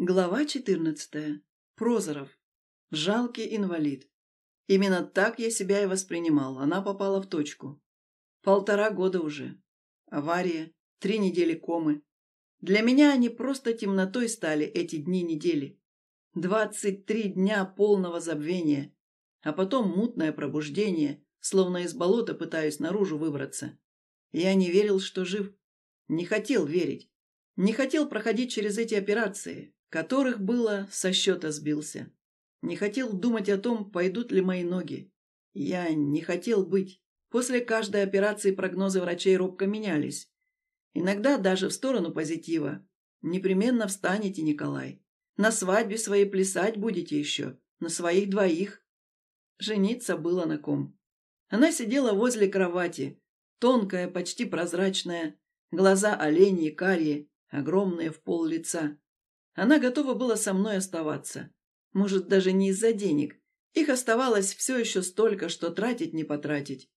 Глава 14. Прозоров. Жалкий инвалид. Именно так я себя и воспринимал. Она попала в точку. Полтора года уже. Авария. Три недели комы. Для меня они просто темнотой стали эти дни-недели. Двадцать три дня полного забвения. А потом мутное пробуждение, словно из болота пытаюсь наружу выбраться. Я не верил, что жив. Не хотел верить. Не хотел проходить через эти операции, которых было со счета сбился. Не хотел думать о том, пойдут ли мои ноги. Я не хотел быть. После каждой операции прогнозы врачей робко менялись. Иногда даже в сторону позитива. Непременно встанете, Николай. На свадьбе своей плясать будете еще. На своих двоих. Жениться было на ком. Она сидела возле кровати. Тонкая, почти прозрачная. Глаза оленьи, карие, огромные в пол лица. Она готова была со мной оставаться. Может, даже не из-за денег. Их оставалось все еще столько, что тратить не потратить.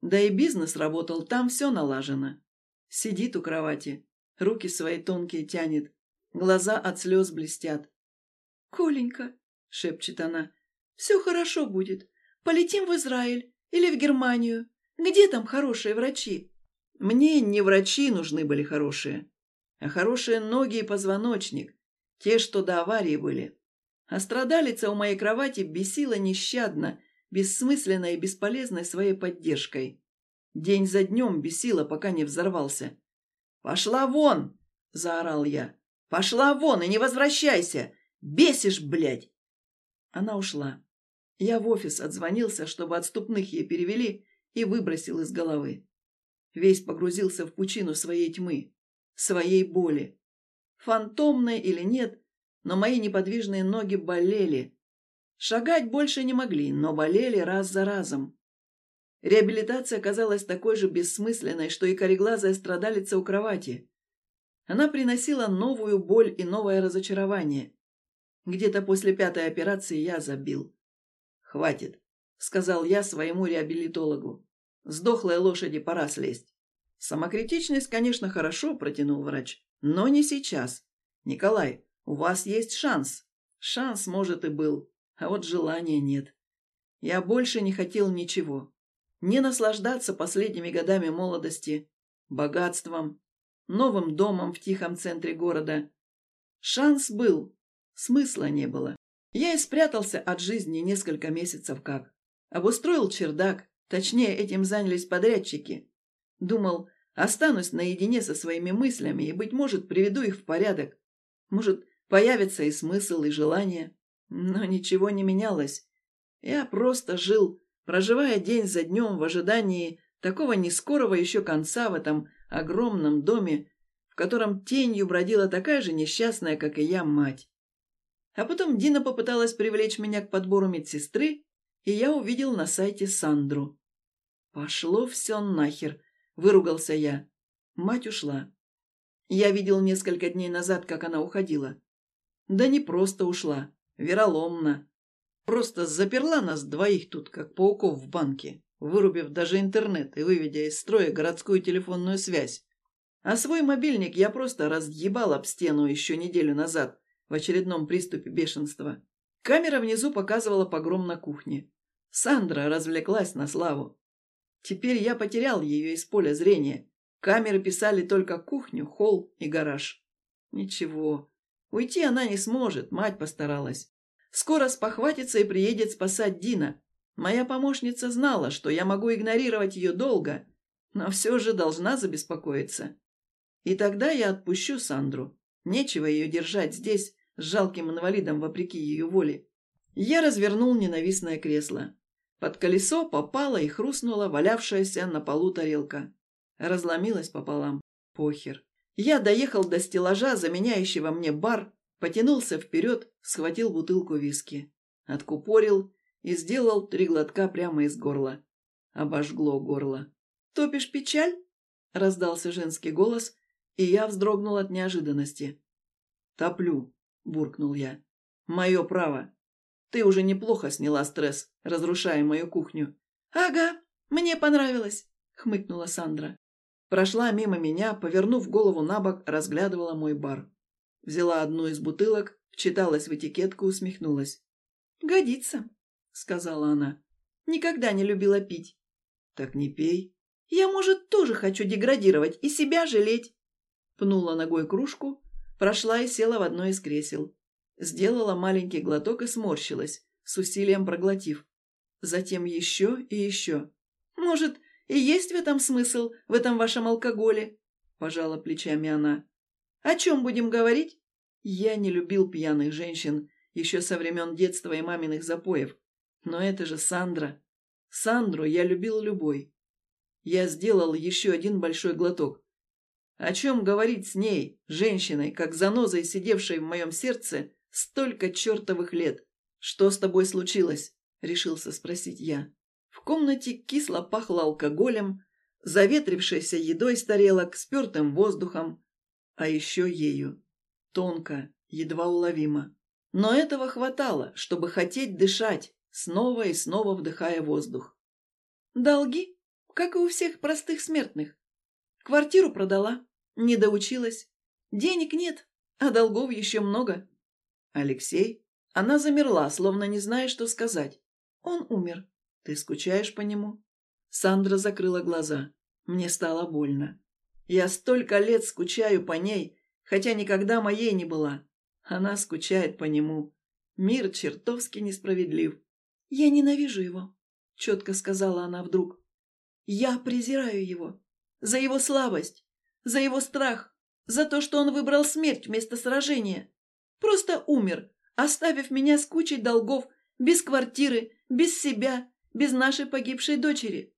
Да и бизнес работал, там все налажено. Сидит у кровати, руки свои тонкие тянет, глаза от слез блестят. «Коленька», — шепчет она, — «все хорошо будет. Полетим в Израиль или в Германию. Где там хорошие врачи?» Мне не врачи нужны были хорошие, а хорошие ноги и позвоночник, те, что до аварии были. А страдалица у моей кровати бесила нещадно, бессмысленной и бесполезной своей поддержкой. День за днем бесила, пока не взорвался. «Пошла вон!» – заорал я. «Пошла вон и не возвращайся! Бесишь, блядь!» Она ушла. Я в офис отзвонился, чтобы отступных ей перевели, и выбросил из головы. Весь погрузился в пучину своей тьмы, своей боли. Фантомной или нет, но мои неподвижные ноги болели. Шагать больше не могли, но болели раз за разом. Реабилитация казалась такой же бессмысленной, что и кореглазая страдалица у кровати. Она приносила новую боль и новое разочарование. Где-то после пятой операции я забил. «Хватит», — сказал я своему реабилитологу. «С лошади пора слезть». «Самокритичность, конечно, хорошо», — протянул врач. Но не сейчас. Николай, у вас есть шанс. Шанс, может, и был, а вот желания нет. Я больше не хотел ничего. Не наслаждаться последними годами молодости, богатством, новым домом в тихом центре города. Шанс был, смысла не было. Я и спрятался от жизни несколько месяцев как. Обустроил чердак, точнее, этим занялись подрядчики. Думал, Останусь наедине со своими мыслями и, быть может, приведу их в порядок. Может, появится и смысл, и желание. Но ничего не менялось. Я просто жил, проживая день за днем в ожидании такого нескорого еще конца в этом огромном доме, в котором тенью бродила такая же несчастная, как и я, мать. А потом Дина попыталась привлечь меня к подбору медсестры, и я увидел на сайте Сандру. Пошло все нахер. Выругался я. Мать ушла. Я видел несколько дней назад, как она уходила. Да не просто ушла, вероломно. Просто заперла нас двоих тут, как пауков в банке, вырубив даже интернет и выведя из строя городскую телефонную связь. А свой мобильник я просто разъебал об стену еще неделю назад в очередном приступе бешенства. Камера внизу показывала погром на кухне. Сандра развлеклась на славу. Теперь я потерял ее из поля зрения. Камеры писали только кухню, холл и гараж. Ничего. Уйти она не сможет, мать постаралась. Скоро спохватится и приедет спасать Дина. Моя помощница знала, что я могу игнорировать ее долго, но все же должна забеспокоиться. И тогда я отпущу Сандру. Нечего ее держать здесь, с жалким инвалидом, вопреки ее воле. Я развернул ненавистное кресло. Под колесо попала и хрустнула валявшаяся на полу тарелка. Разломилась пополам. Похер. Я доехал до стеллажа, заменяющего мне бар, потянулся вперед, схватил бутылку виски. Откупорил и сделал три глотка прямо из горла. Обожгло горло. «Топишь печаль?» — раздался женский голос, и я вздрогнул от неожиданности. «Топлю», — буркнул я. «Мое право. Ты уже неплохо сняла стресс, разрушая мою кухню». «Ага, мне понравилось», — хмыкнула Сандра. Прошла мимо меня, повернув голову на бок, разглядывала мой бар. Взяла одну из бутылок, вчиталась в этикетку, усмехнулась. «Годится», — сказала она. «Никогда не любила пить». «Так не пей». «Я, может, тоже хочу деградировать и себя жалеть». Пнула ногой кружку, прошла и села в одно из кресел. Сделала маленький глоток и сморщилась, с усилием проглотив. Затем еще и еще. «Может, и есть в этом смысл, в этом вашем алкоголе?» Пожала плечами она. «О чем будем говорить?» Я не любил пьяных женщин еще со времен детства и маминых запоев. Но это же Сандра. Сандру я любил любой. Я сделал еще один большой глоток. О чем говорить с ней, женщиной, как занозой, сидевшей в моем сердце столько чертовых лет? Что с тобой случилось? Решился спросить я. В комнате кисло пахло алкоголем, заветрившейся едой с тарелок, спертым воздухом, а еще ею. Тонко, едва уловимо. Но этого хватало, чтобы хотеть дышать, снова и снова вдыхая воздух. Долги, как и у всех простых смертных. Квартиру продала, не доучилась. Денег нет, а долгов еще много. Алексей? Она замерла, словно не зная, что сказать. Он умер. Ты скучаешь по нему? Сандра закрыла глаза. Мне стало больно. Я столько лет скучаю по ней, хотя никогда моей не была. Она скучает по нему. Мир чертовски несправедлив. «Я ненавижу его», — четко сказала она вдруг. «Я презираю его. За его слабость, за его страх, за то, что он выбрал смерть вместо сражения. Просто умер, оставив меня с кучей долгов, без квартиры, без себя, без нашей погибшей дочери.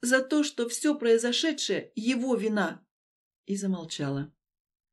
За то, что все произошедшее – его вина». И замолчала.